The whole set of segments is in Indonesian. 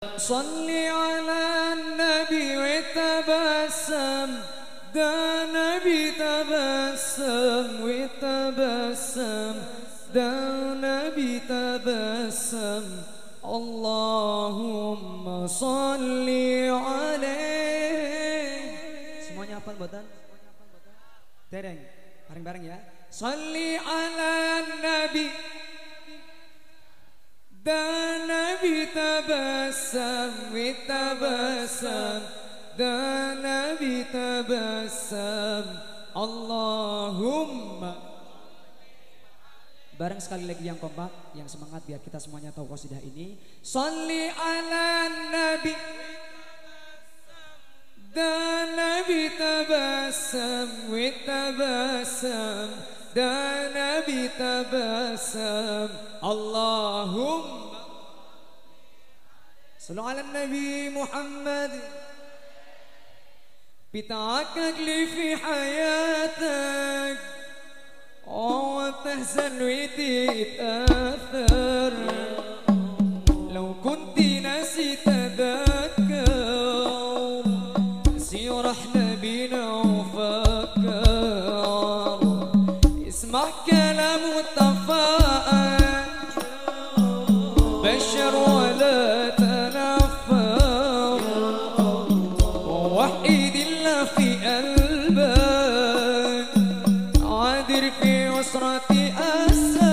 صل على النبي وتبسم ده نبي تبسم وتبسم ده نبي تبسم اللهم صل عليه Semuanya apa buatan? Dereng, bareng-bareng ya. صل على النبي ده Nabi tabasam tabasam dan Nabi tabasam Allahumma. Bareng sekali lagi yang kompak, yang semangat biar kita semuanya tahu kosidah ini. Salli ala nabi. Dan nabi tabasam wa tabasam dan nabi tabasam Allahumma. صلوا على النبي محمد. بتعكك لي في حياتك. وتحزن وتتأثر لو كنت ناسي تذكر سير إحنا بينا وفكر. اسمع كلام وتفاءل pakai asal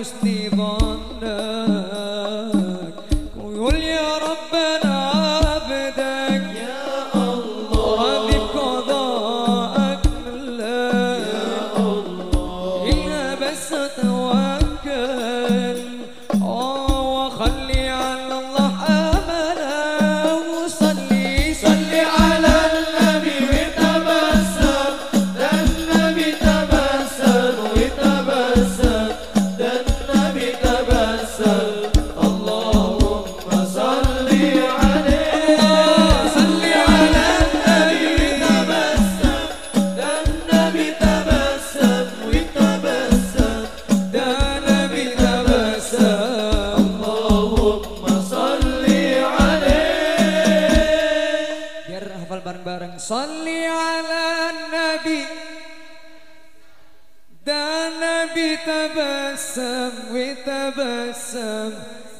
usted. bareng-bareng Salli ala nabi Dan nabi tabasam We tabasam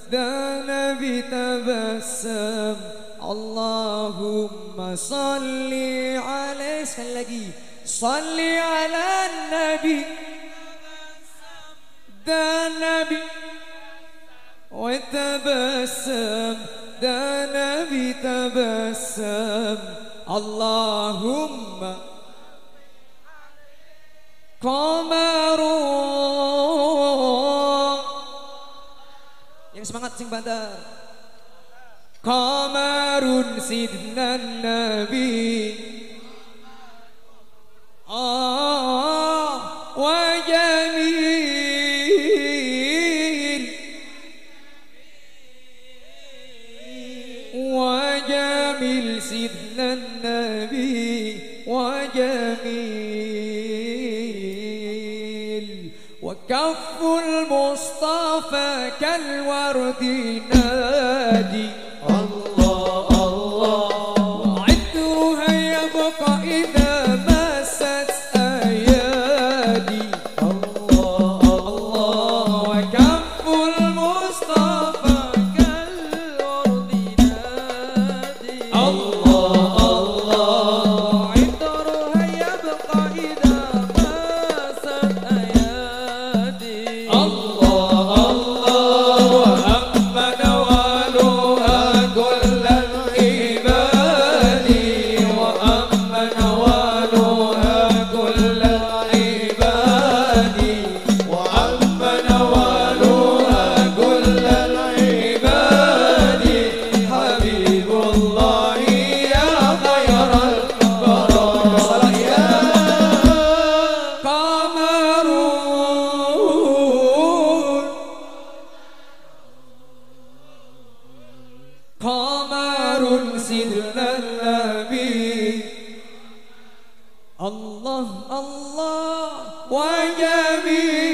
Dan nabi tabasam Allahumma salli alaihi Sekali lagi Salli ala nabi Dan nabi We tabasam Dan nabi tabasam اللهم قمر Yang semangat sing bandar. قمر سيدنا النبي كف المصطفى كالورد نادي الله الله وجميل.